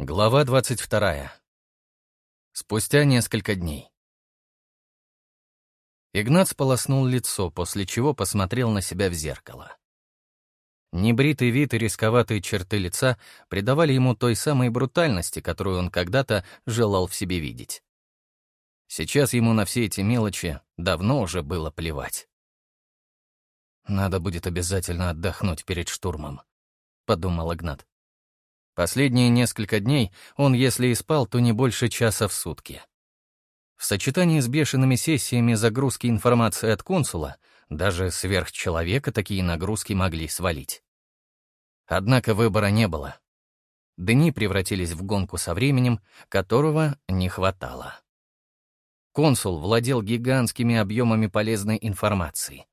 Глава 22. Спустя несколько дней. Игнат сполоснул лицо, после чего посмотрел на себя в зеркало. Небритый вид и рисковатые черты лица придавали ему той самой брутальности, которую он когда-то желал в себе видеть. Сейчас ему на все эти мелочи давно уже было плевать. «Надо будет обязательно отдохнуть перед штурмом», — подумал Игнат. Последние несколько дней он, если и спал, то не больше часа в сутки. В сочетании с бешеными сессиями загрузки информации от консула, даже сверхчеловека такие нагрузки могли свалить. Однако выбора не было. Дни превратились в гонку со временем, которого не хватало. Консул владел гигантскими объемами полезной информации.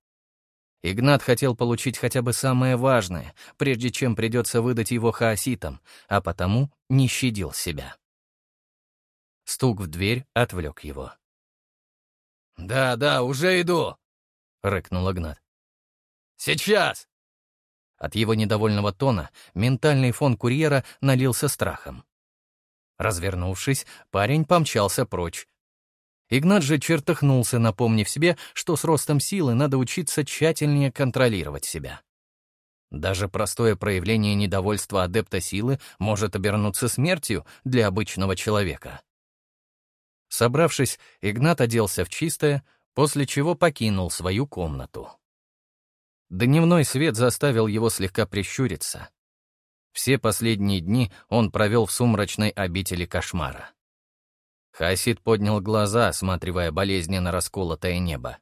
Игнат хотел получить хотя бы самое важное, прежде чем придется выдать его хаоситам, а потому не щадил себя. Стук в дверь отвлек его. «Да, да, уже иду!» — рыкнул Игнат. «Сейчас!» От его недовольного тона ментальный фон курьера налился страхом. Развернувшись, парень помчался прочь, Игнат же чертыхнулся, напомнив себе, что с ростом силы надо учиться тщательнее контролировать себя. Даже простое проявление недовольства адепта силы может обернуться смертью для обычного человека. Собравшись, Игнат оделся в чистое, после чего покинул свою комнату. Дневной свет заставил его слегка прищуриться. Все последние дни он провел в сумрачной обители кошмара. Хасид поднял глаза, осматривая болезненно расколотое небо.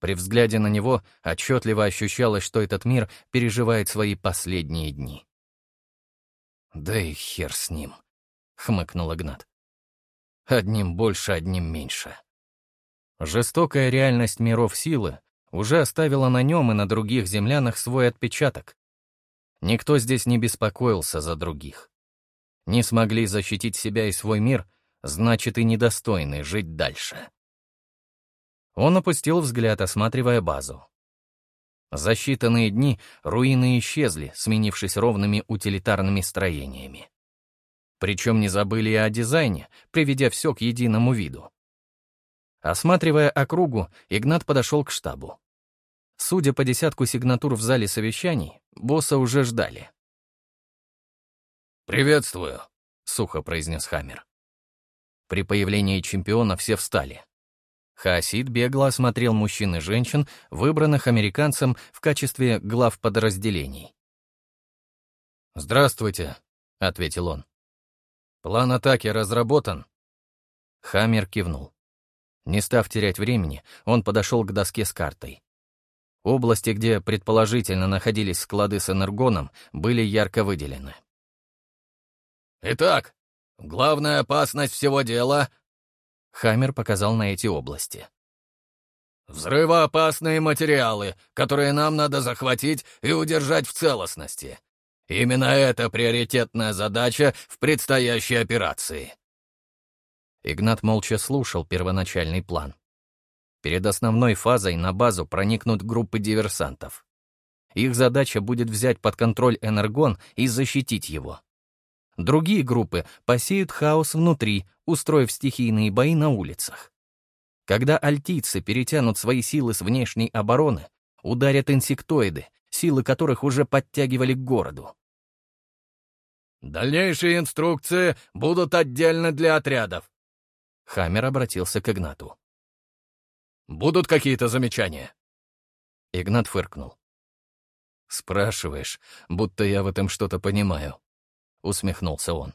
При взгляде на него отчетливо ощущалось, что этот мир переживает свои последние дни. «Да и хер с ним», — хмыкнул Игнат. «Одним больше, одним меньше». Жестокая реальность миров силы уже оставила на нем и на других землянах свой отпечаток. Никто здесь не беспокоился за других. Не смогли защитить себя и свой мир — значит и недостойны жить дальше. Он опустил взгляд, осматривая базу. За считанные дни руины исчезли, сменившись ровными утилитарными строениями. Причем не забыли и о дизайне, приведя все к единому виду. Осматривая округу, Игнат подошел к штабу. Судя по десятку сигнатур в зале совещаний, босса уже ждали. «Приветствую», — сухо произнес Хаммер. При появлении чемпиона все встали. Хаосид бегло осмотрел мужчин и женщин, выбранных американцем в качестве глав подразделений. «Здравствуйте», — ответил он. «План атаки разработан?» Хаммер кивнул. Не став терять времени, он подошел к доске с картой. Области, где предположительно находились склады с энергоном, были ярко выделены. «Итак, Главная опасность всего дела...» Хаммер показал на эти области. «Взрывоопасные материалы, которые нам надо захватить и удержать в целостности. Именно это приоритетная задача в предстоящей операции». Игнат молча слушал первоначальный план. Перед основной фазой на базу проникнут группы диверсантов. Их задача будет взять под контроль Энергон и защитить его. Другие группы посеют хаос внутри, устроив стихийные бои на улицах. Когда альтийцы перетянут свои силы с внешней обороны, ударят инсектоиды, силы которых уже подтягивали к городу. «Дальнейшие инструкции будут отдельно для отрядов», — Хаммер обратился к Игнату. «Будут какие-то замечания?» Игнат фыркнул. «Спрашиваешь, будто я в этом что-то понимаю. — усмехнулся он.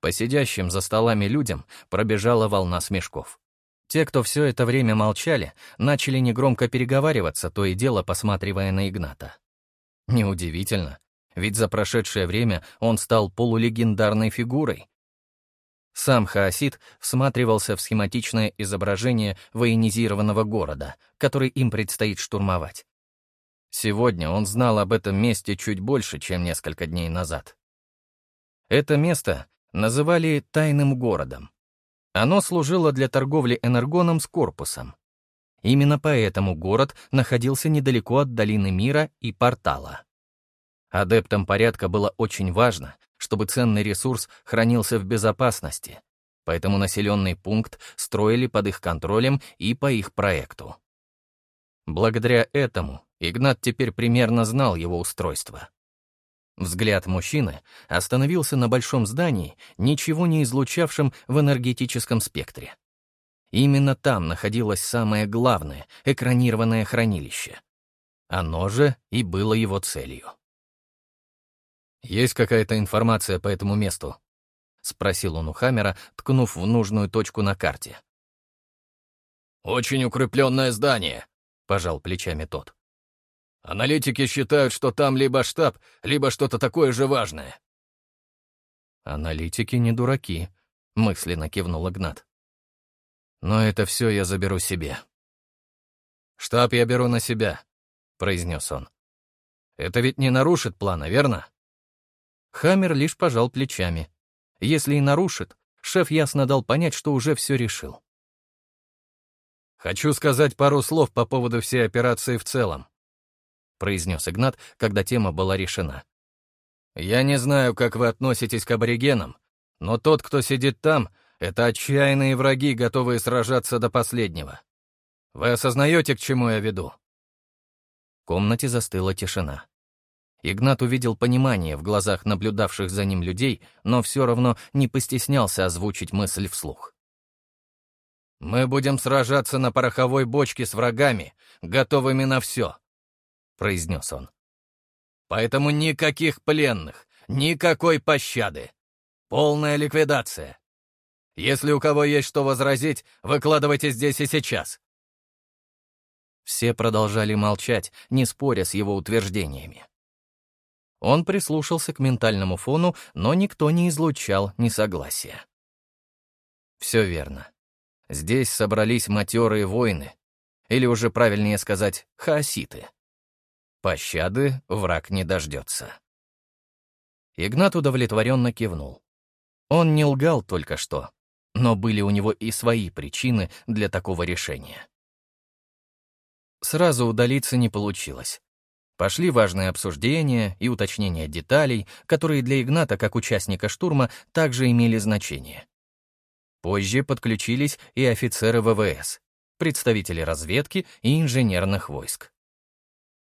По сидящим за столами людям пробежала волна смешков. Те, кто все это время молчали, начали негромко переговариваться, то и дело посматривая на Игната. Неудивительно, ведь за прошедшее время он стал полулегендарной фигурой. Сам Хаосид всматривался в схематичное изображение военизированного города, который им предстоит штурмовать. Сегодня он знал об этом месте чуть больше, чем несколько дней назад. Это место называли «тайным городом». Оно служило для торговли энергоном с корпусом. Именно поэтому город находился недалеко от долины мира и портала. Адептам порядка было очень важно, чтобы ценный ресурс хранился в безопасности, поэтому населенный пункт строили под их контролем и по их проекту. Благодаря этому Игнат теперь примерно знал его устройство. Взгляд мужчины остановился на большом здании, ничего не излучавшем в энергетическом спектре. Именно там находилось самое главное — экранированное хранилище. Оно же и было его целью. «Есть какая-то информация по этому месту?» — спросил он у Хаммера, ткнув в нужную точку на карте. «Очень укрепленное здание», — пожал плечами тот. Аналитики считают, что там либо штаб, либо что-то такое же важное. Аналитики не дураки, мысленно кивнул Игнат. Но это все я заберу себе. Штаб я беру на себя, произнес он. Это ведь не нарушит плана, верно? Хаммер лишь пожал плечами. Если и нарушит, шеф ясно дал понять, что уже все решил. Хочу сказать пару слов по поводу всей операции в целом. — произнес Игнат, когда тема была решена. «Я не знаю, как вы относитесь к аборигенам, но тот, кто сидит там, — это отчаянные враги, готовые сражаться до последнего. Вы осознаете, к чему я веду?» В комнате застыла тишина. Игнат увидел понимание в глазах наблюдавших за ним людей, но все равно не постеснялся озвучить мысль вслух. «Мы будем сражаться на пороховой бочке с врагами, готовыми на все», произнес он. «Поэтому никаких пленных, никакой пощады. Полная ликвидация. Если у кого есть что возразить, выкладывайте здесь и сейчас». Все продолжали молчать, не споря с его утверждениями. Он прислушался к ментальному фону, но никто не излучал несогласия. Все верно. Здесь собрались матерые воины, или уже правильнее сказать, хаоситы. Пощады враг не дождется. Игнат удовлетворенно кивнул. Он не лгал только что, но были у него и свои причины для такого решения. Сразу удалиться не получилось. Пошли важные обсуждения и уточнения деталей, которые для Игната, как участника штурма, также имели значение. Позже подключились и офицеры ВВС, представители разведки и инженерных войск.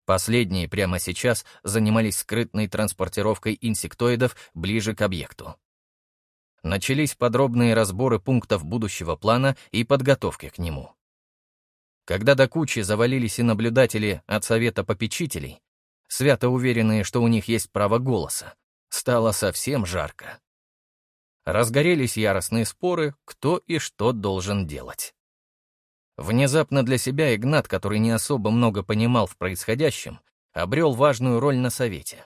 Последние прямо сейчас занимались скрытной транспортировкой инсектоидов ближе к объекту. Начались подробные разборы пунктов будущего плана и подготовки к нему. Когда до кучи завалились и наблюдатели от Совета попечителей, свято уверенные, что у них есть право голоса, стало совсем жарко. Разгорелись яростные споры, кто и что должен делать. Внезапно для себя Игнат, который не особо много понимал в происходящем, обрел важную роль на Совете.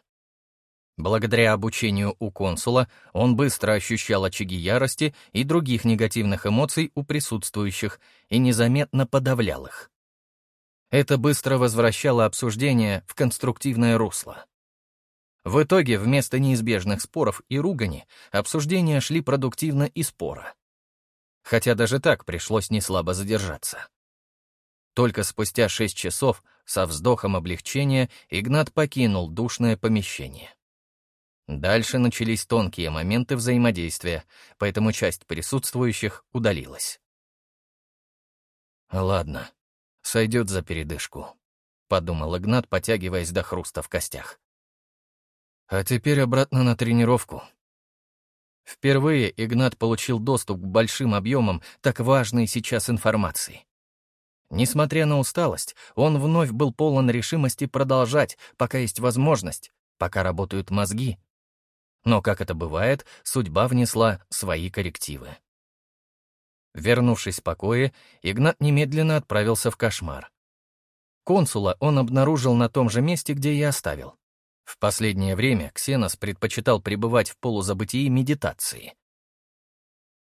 Благодаря обучению у консула он быстро ощущал очаги ярости и других негативных эмоций у присутствующих и незаметно подавлял их. Это быстро возвращало обсуждение в конструктивное русло. В итоге вместо неизбежных споров и ругани обсуждения шли продуктивно и спора хотя даже так пришлось неслабо задержаться. Только спустя шесть часов, со вздохом облегчения, Игнат покинул душное помещение. Дальше начались тонкие моменты взаимодействия, поэтому часть присутствующих удалилась. «Ладно, сойдет за передышку», — подумал Игнат, потягиваясь до хруста в костях. «А теперь обратно на тренировку. Впервые Игнат получил доступ к большим объемам так важной сейчас информации. Несмотря на усталость, он вновь был полон решимости продолжать, пока есть возможность, пока работают мозги. Но, как это бывает, судьба внесла свои коррективы. Вернувшись в покое, Игнат немедленно отправился в кошмар. Консула он обнаружил на том же месте, где и оставил. В последнее время Ксенос предпочитал пребывать в полузабытии медитации.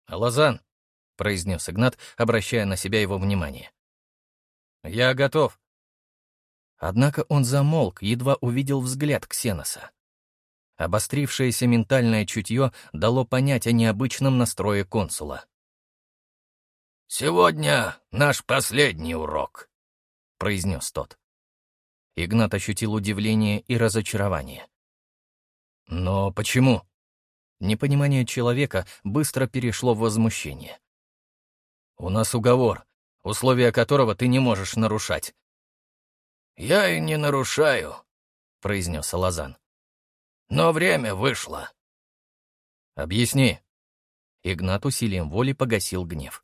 «Лазан», — произнес Игнат, обращая на себя его внимание. «Я готов». Однако он замолк, едва увидел взгляд Ксеноса. Обострившееся ментальное чутье дало понять о необычном настрое консула. «Сегодня наш последний урок», — произнес тот. Игнат ощутил удивление и разочарование. «Но почему?» Непонимание человека быстро перешло в возмущение. «У нас уговор, условия которого ты не можешь нарушать». «Я и не нарушаю», — произнес Алазан. «Но время вышло». «Объясни». Игнат усилием воли погасил гнев.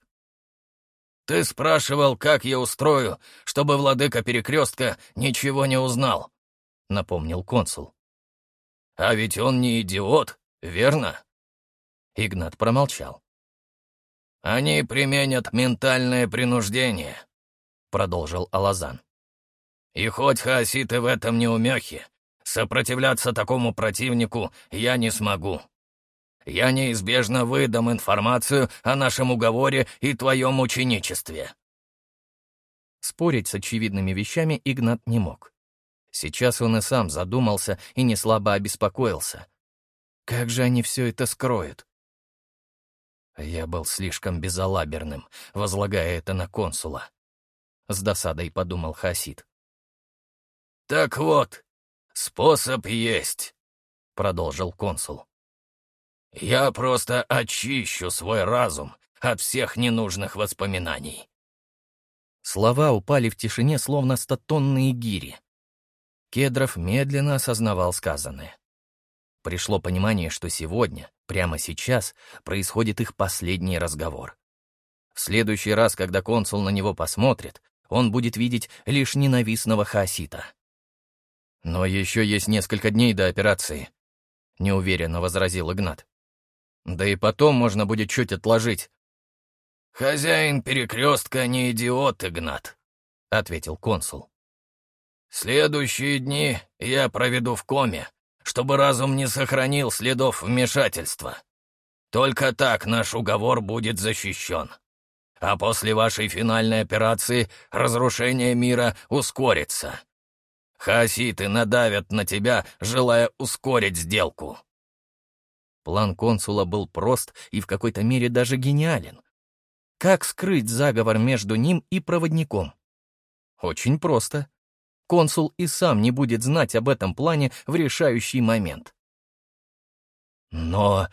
«Ты спрашивал, как я устрою, чтобы владыка перекрестка ничего не узнал», — напомнил консул. «А ведь он не идиот, верно?» Игнат промолчал. «Они применят ментальное принуждение», — продолжил Алазан. «И хоть хаоситы в этом не умехи, сопротивляться такому противнику я не смогу. Я неизбежно выдам информацию о нашем уговоре и твоем ученичестве». Спорить с очевидными вещами Игнат не мог. Сейчас он и сам задумался и неслабо обеспокоился. Как же они все это скроют? Я был слишком безалаберным, возлагая это на консула. С досадой подумал Хасид. «Так вот, способ есть», — продолжил консул. «Я просто очищу свой разум от всех ненужных воспоминаний». Слова упали в тишине, словно стотонные гири. Кедров медленно осознавал сказанное. Пришло понимание, что сегодня, прямо сейчас, происходит их последний разговор. В следующий раз, когда консул на него посмотрит, он будет видеть лишь ненавистного хаосита. «Но еще есть несколько дней до операции», — неуверенно возразил Игнат. «Да и потом можно будет чуть отложить». «Хозяин перекрестка не идиот, Игнат», — ответил консул. «Следующие дни я проведу в коме, чтобы разум не сохранил следов вмешательства. Только так наш уговор будет защищен. А после вашей финальной операции разрушение мира ускорится. Хаоситы надавят на тебя, желая ускорить сделку. План консула был прост и в какой-то мере даже гениален. Как скрыть заговор между ним и проводником? Очень просто консул и сам не будет знать об этом плане в решающий момент. Но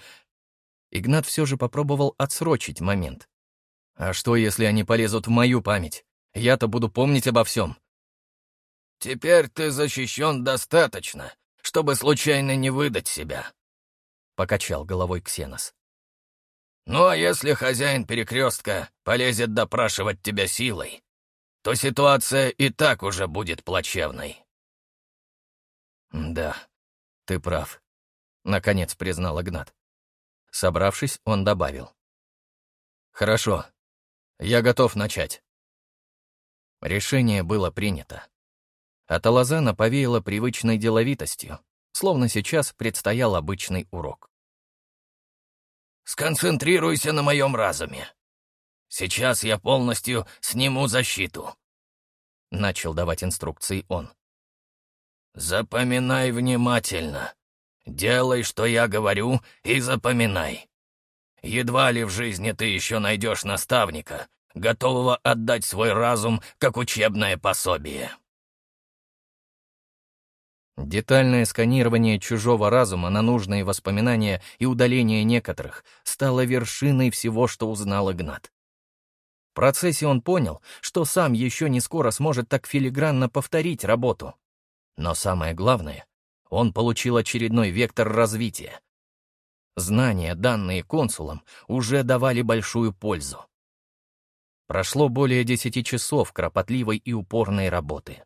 Игнат все же попробовал отсрочить момент. А что, если они полезут в мою память? Я-то буду помнить обо всем. Теперь ты защищен достаточно, чтобы случайно не выдать себя, — покачал головой Ксенос. Ну а если хозяин перекрестка полезет допрашивать тебя силой, то ситуация и так уже будет плачевной. «Да, ты прав», — наконец признал Игнат. Собравшись, он добавил. «Хорошо, я готов начать». Решение было принято. От Алазана повеяло привычной деловитостью, словно сейчас предстоял обычный урок. «Сконцентрируйся на моем разуме. Сейчас я полностью сниму защиту», — начал давать инструкции он. «Запоминай внимательно. Делай, что я говорю, и запоминай. Едва ли в жизни ты еще найдешь наставника, готового отдать свой разум как учебное пособие». Детальное сканирование чужого разума на нужные воспоминания и удаление некоторых стало вершиной всего, что узнал Игнат. В процессе он понял, что сам еще не скоро сможет так филигранно повторить работу. Но самое главное, он получил очередной вектор развития. Знания, данные консулам, уже давали большую пользу. Прошло более десяти часов кропотливой и упорной работы.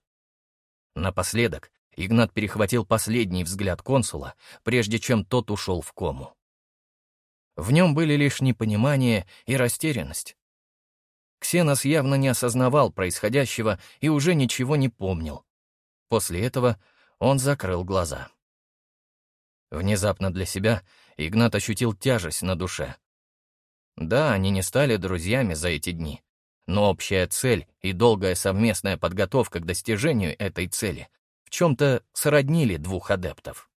Напоследок Игнат перехватил последний взгляд консула, прежде чем тот ушел в кому. В нем были лишь непонимание и растерянность. Ксенос явно не осознавал происходящего и уже ничего не помнил. После этого он закрыл глаза. Внезапно для себя Игнат ощутил тяжесть на душе. Да, они не стали друзьями за эти дни, но общая цель и долгая совместная подготовка к достижению этой цели в чем-то сроднили двух адептов.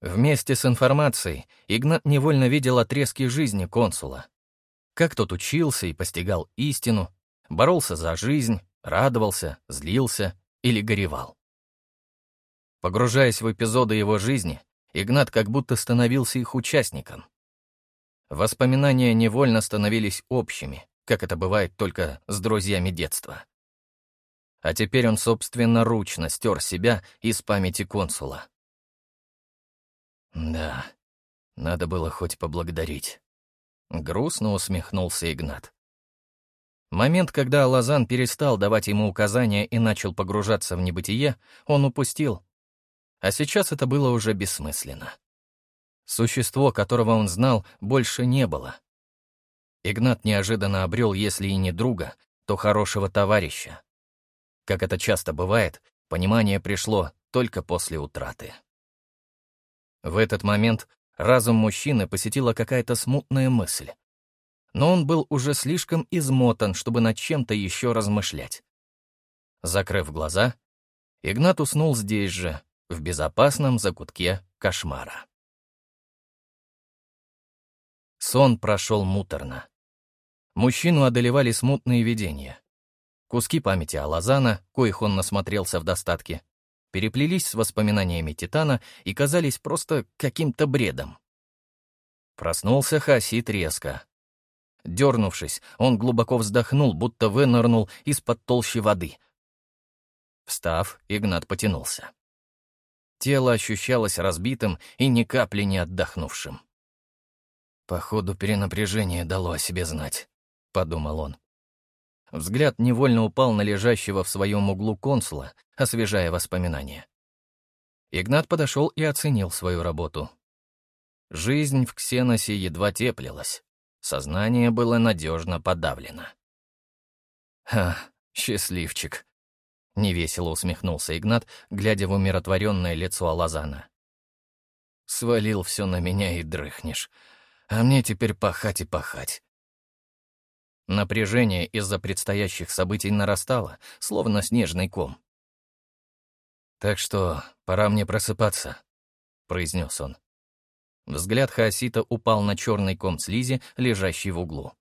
Вместе с информацией Игнат невольно видел отрезки жизни консула, как тот учился и постигал истину, боролся за жизнь, радовался, злился или горевал. Погружаясь в эпизоды его жизни, Игнат как будто становился их участником. Воспоминания невольно становились общими, как это бывает только с друзьями детства. А теперь он собственноручно стер себя из памяти консула. Да, надо было хоть поблагодарить. Грустно усмехнулся Игнат. Момент, когда Лазан перестал давать ему указания и начал погружаться в небытие, он упустил. А сейчас это было уже бессмысленно. Существо, которого он знал, больше не было. Игнат неожиданно обрел, если и не друга, то хорошего товарища. Как это часто бывает, понимание пришло только после утраты. В этот момент разум мужчины посетила какая-то смутная мысль но он был уже слишком измотан, чтобы над чем-то еще размышлять. Закрыв глаза, Игнат уснул здесь же, в безопасном закутке кошмара. Сон прошел муторно. Мужчину одолевали смутные видения. Куски памяти Алазана, коих он насмотрелся в достатке, переплелись с воспоминаниями Титана и казались просто каким-то бредом. Проснулся Хасид резко, Дернувшись, он глубоко вздохнул, будто вынырнул из-под толщи воды. Встав, Игнат потянулся. Тело ощущалось разбитым и ни капли не отдохнувшим. «Походу, перенапряжение дало о себе знать», — подумал он. Взгляд невольно упал на лежащего в своем углу консула, освежая воспоминания. Игнат подошел и оценил свою работу. Жизнь в Ксеносе едва теплилась. Сознание было надежно подавлено. «Ха, счастливчик!» — невесело усмехнулся Игнат, глядя в умиротворенное лицо Алазана. «Свалил все на меня и дрыхнешь, а мне теперь пахать и пахать». Напряжение из-за предстоящих событий нарастало, словно снежный ком. «Так что пора мне просыпаться», — произнес он. Взгляд Хаосита упал на черный ком слизи, лежащий в углу.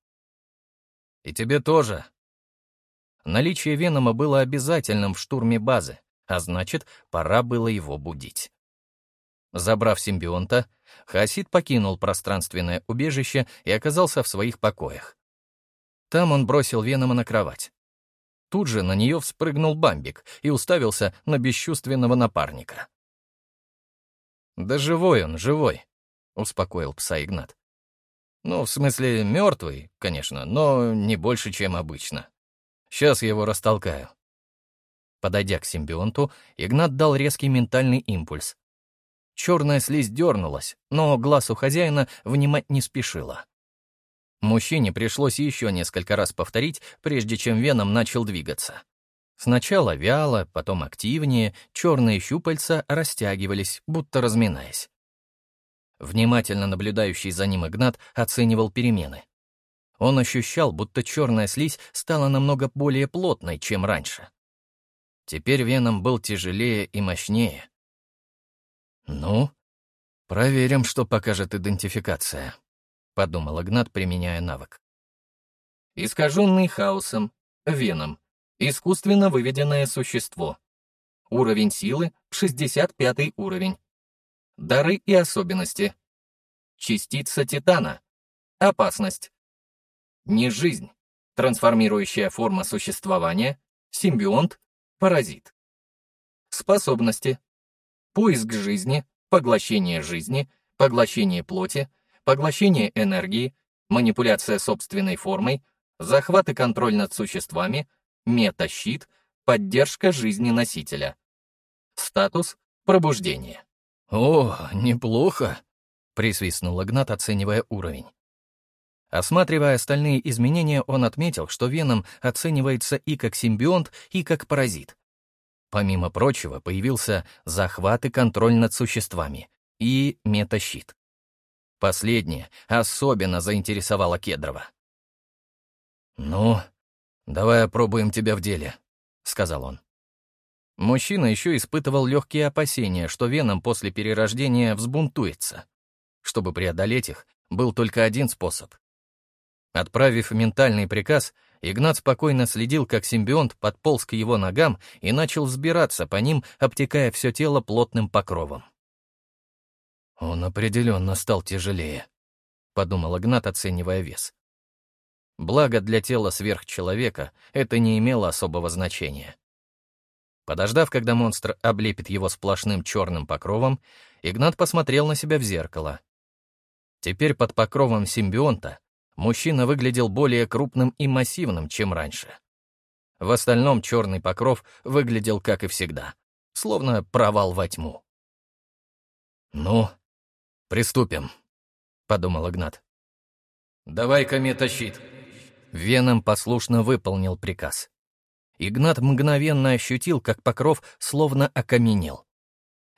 «И тебе тоже». Наличие Венома было обязательным в штурме базы, а значит, пора было его будить. Забрав симбионта, Хаосит покинул пространственное убежище и оказался в своих покоях. Там он бросил Венома на кровать. Тут же на нее вспрыгнул Бамбик и уставился на бесчувственного напарника. «Да живой он, живой», — успокоил пса Игнат. «Ну, в смысле, мертвый, конечно, но не больше, чем обычно. Сейчас его растолкаю». Подойдя к симбионту, Игнат дал резкий ментальный импульс. Черная слизь дернулась, но глаз у хозяина внимать не спешила. Мужчине пришлось еще несколько раз повторить, прежде чем веном начал двигаться. Сначала вяло, потом активнее, черные щупальца растягивались, будто разминаясь. Внимательно наблюдающий за ним Игнат оценивал перемены. Он ощущал, будто черная слизь стала намного более плотной, чем раньше. Теперь веном был тяжелее и мощнее. «Ну, проверим, что покажет идентификация», — подумал Игнат, применяя навык. Искаженный хаосом, веном, искусственно выведенное существо. Уровень силы — 65 уровень. Дары и особенности. Частица Титана. Опасность. Не жизнь. Трансформирующая форма существования. Симбионт. Паразит. Способности. Поиск жизни. Поглощение жизни. Поглощение плоти. Поглощение энергии. Манипуляция собственной формой. Захват и контроль над существами. Метащит. Поддержка жизни носителя. Статус. Пробуждение. «О, неплохо», — присвистнул Игнат, оценивая уровень. Осматривая остальные изменения, он отметил, что Веном оценивается и как симбионт, и как паразит. Помимо прочего, появился захват и контроль над существами и метащит. Последнее особенно заинтересовало Кедрова. «Ну, давай опробуем тебя в деле», — сказал он. Мужчина еще испытывал легкие опасения, что Веном после перерождения взбунтуется. Чтобы преодолеть их, был только один способ. Отправив ментальный приказ, Игнат спокойно следил, как симбионт подполз к его ногам и начал взбираться по ним, обтекая все тело плотным покровом. «Он определенно стал тяжелее», — подумал Игнат, оценивая вес. Благо для тела сверхчеловека это не имело особого значения. Подождав, когда монстр облепит его сплошным черным покровом, Игнат посмотрел на себя в зеркало. Теперь под покровом симбионта мужчина выглядел более крупным и массивным, чем раньше. В остальном черный покров выглядел как и всегда, словно провал во тьму. «Ну, приступим», — подумал Игнат. «Давай-ка метащит». Веном послушно выполнил приказ. Игнат мгновенно ощутил, как покров словно окаменел.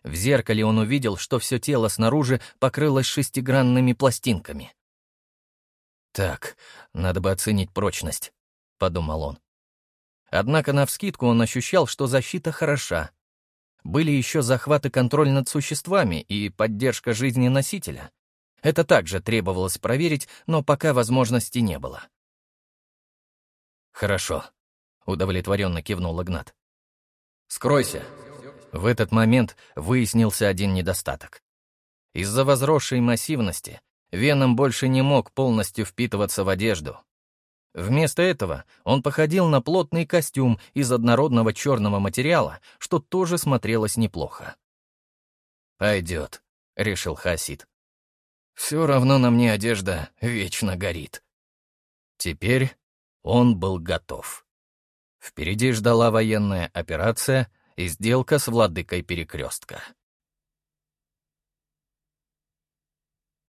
В зеркале он увидел, что все тело снаружи покрылось шестигранными пластинками. «Так, надо бы оценить прочность», — подумал он. Однако навскидку он ощущал, что защита хороша. Были еще захват и контроль над существами и поддержка жизни носителя. Это также требовалось проверить, но пока возможности не было. «Хорошо», — удовлетворенно кивнул Игнат. «Скройся». В этот момент выяснился один недостаток. Из-за возросшей массивности Веном больше не мог полностью впитываться в одежду. Вместо этого он походил на плотный костюм из однородного черного материала, что тоже смотрелось неплохо. «Пойдет», — решил Хасид. «Все равно на мне одежда вечно горит». Теперь он был готов. Впереди ждала военная операция и сделка с владыкой перекрестка.